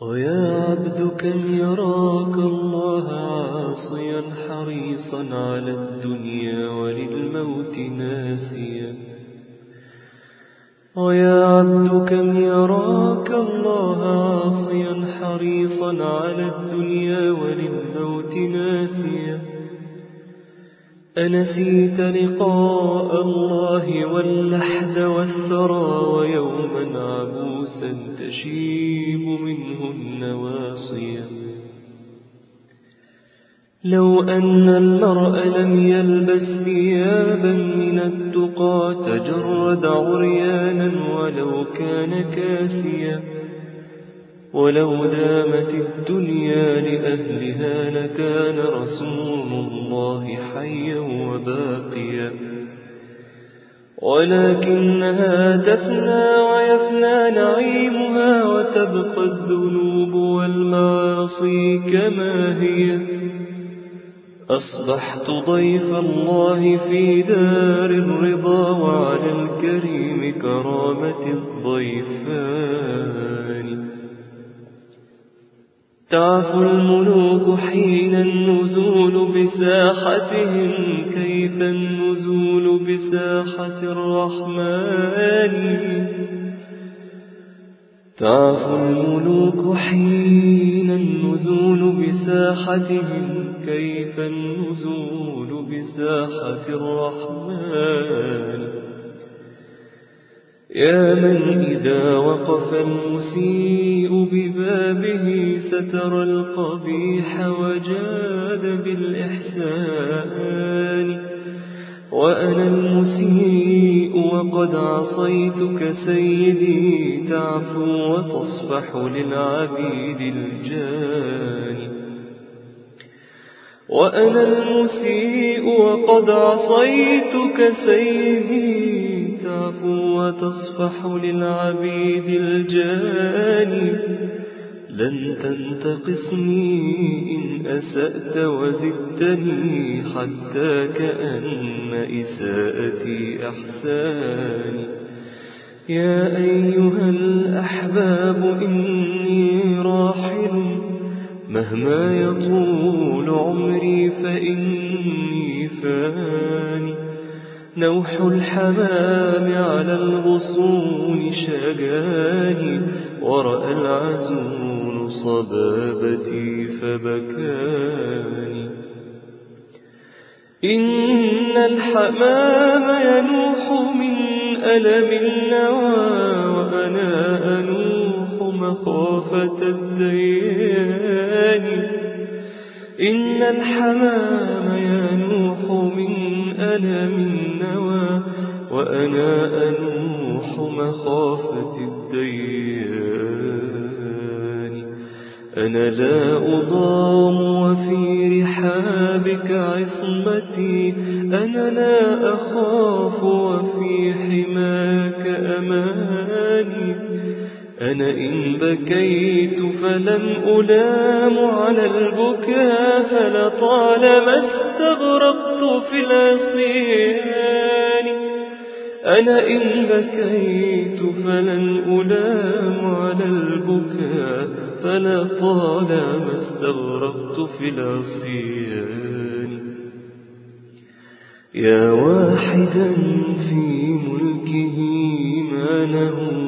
ويا عبد كم يراك الله عاصيا حريصا على الدنيا وللموت ناسيا. ويا عبد كم يراك الله عاصيا حريصا على الدنيا وللموت ناسيا. أنسيت لقاء الله واللحد والثرى ويوما عبوسا تشيب منه لو أن المرء لم يلبس ثيابا من التقى تجرد عريانا ولو كان كاسيا ولو دامت الدنيا لأهلها لكان رسول الله حيا وباقيا ولكنها تفنى ويفنى نعيمها وتبقى الذنوب والمعاصي كما هي أصبحت ضيف الله في دار الرضا وعلى الكريم كرامة الضيفان. تعفو الملوك حين النزول بساحتهم كيف النزول بساحة الرحمن؟ تعفو الملوك حين النزول بساحتهم كيف النزول بساحة الرحمن؟ يا من إذا وقف المسيء ببابه ستر القبيح وجاد بالإحسان. وأنا المسيء وقد عصيتك سيدي تعفو وتصفح للعبيد الجاني. وأنا المسيء وقد عصيتك سيدي تعفو وتصفح للعبيد الجاني. لن تنتقصني إن أسأت وزدتني حتى كأن إساءتي أحساني. يا أيها الأحباب إني راحل. مهما يطول عمري فإني فاني. نوح الحمام على الغصون شجاني ورأى العزول صبابتي فبكاني إن الحمام ينوح من ألم النوى وأنا أنوح مخافة الديان. إن الحمام ينوح من ألم النوى وأنا أنوح مخافة الديان. أنا لا أضام وفي رحابك عصمتي. أنا لا أخاف وفي حماك أماني. أنا إن بكيت فلن ألام على البكاء فلطالما استغرقت في العصيان أنا إن بكيت فلن ألام على البكاء فلطالما استغرقت في العصيان يا واحدا في ملكه ما له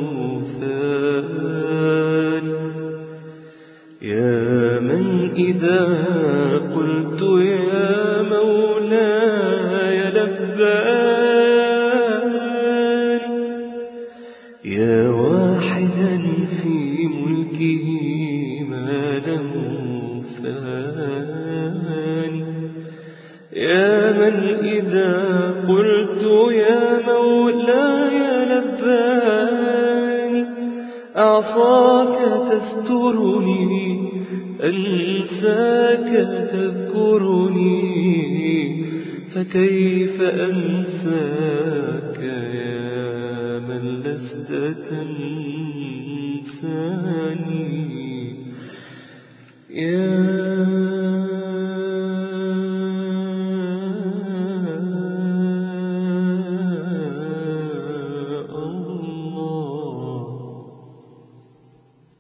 قلت يا مولاي لبان يا واحدا في ملكه ما له ثاني يا من إذا قلت يا مولاي لبان أعصاك تسترني أنساك تذكرني فكيف أنساك يا من لست تنساني؟ يا